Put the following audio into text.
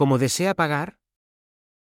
Como desea pagar,